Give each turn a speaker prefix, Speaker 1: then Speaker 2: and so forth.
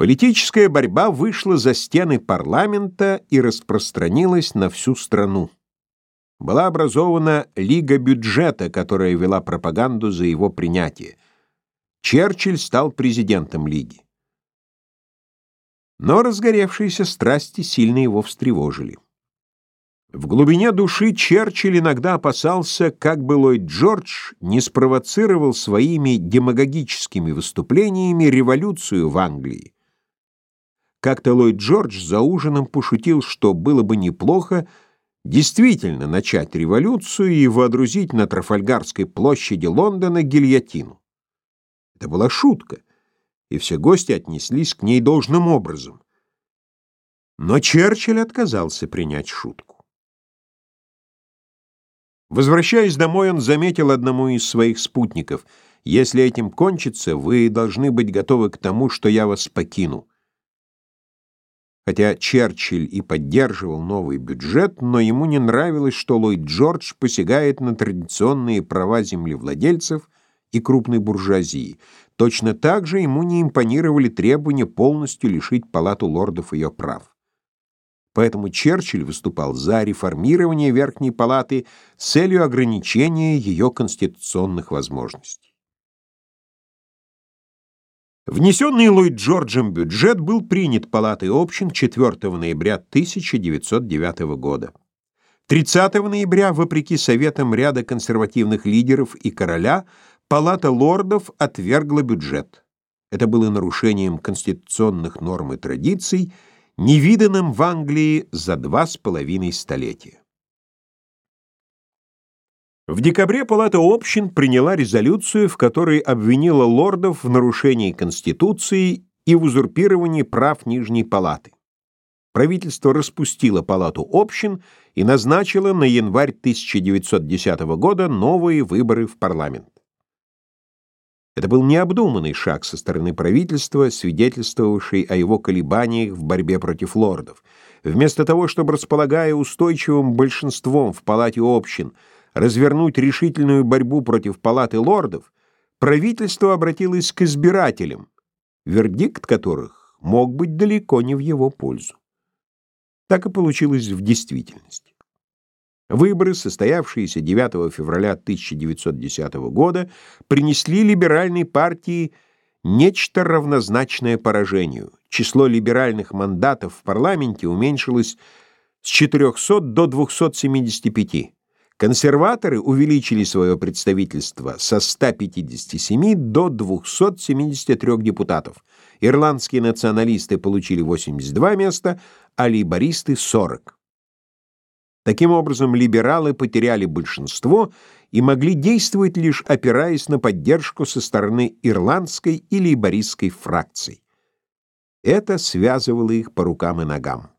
Speaker 1: Политическая борьба вышла за стены парламента и распространилась на всю страну. Была образована Лига бюджета, которая вела пропаганду за его принятие. Черчилль стал президентом Лиги. Но разгоревшиеся страсти сильно его встревожили. В глубине души Черчилль иногда опасался, как бы Ллойд Джордж не спровоцировал своими демагогическими выступлениями революцию в Англии. Как-то Ллойд Джордж за ужином пошутил, что было бы неплохо действительно начать революцию и водрузить на Трафальгарской площади Лондона гильотину. Это была шутка, и все гости отнеслись к ней должным образом. Но Черчилль отказался принять шутку. Возвращаясь домой, он заметил одному из своих спутников, «Если этим кончится, вы должны быть готовы к тому, что я вас покину». Хотя Черчилль и поддерживал новый бюджет, но ему не нравилось, что Ллойд Джордж посягает на традиционные права землевладельцев и крупной буржуазии. Точно так же ему не импонировали требования полностью лишить Палату лордов ее прав. Поэтому Черчилль выступал за реформирование Верхней Палаты с целью ограничения ее конституционных возможностей. Внесенный Ллойд Джорджем бюджет был принят Палатой общин 4 ноября 1909 года. 30 ноября, вопреки советам ряда консервативных лидеров и короля, Палата лордов отвергла бюджет. Это было нарушением конституционных норм и традиций, невиданным в Англии за два с половиной столетия. В декабре Палата общин приняла резолюцию, в которой обвинила лордов в нарушении Конституции и в узурпировании прав Нижней Палаты. Правительство распустило Палату общин и назначило на январь 1910 года новые выборы в парламент. Это был необдуманный шаг со стороны правительства, свидетельствовавший о его колебаниях в борьбе против лордов. Вместо того, чтобы, располагая устойчивым большинством в Палате общин, развернуть решительную борьбу против палаты лордов, правительство обратилось к избирателям, вердикт которых мог быть далеко не в его пользу. Так и получилось в действительности. Выборы, состоявшиеся 9 февраля 1910 года, принесли либеральной партии нечто равнозначное поражению. Число либеральных мандатов в парламенте уменьшилось с 400 до 275. Консерваторы увеличили свое представительство со 157 до 273 депутатов. Ирландские националисты получили 82 места, а лейбористы — 40. Таким образом, либералы потеряли большинство и могли действовать лишь опираясь на поддержку со стороны ирландской и лейбористской фракций. Это связывало их по рукам и ногам.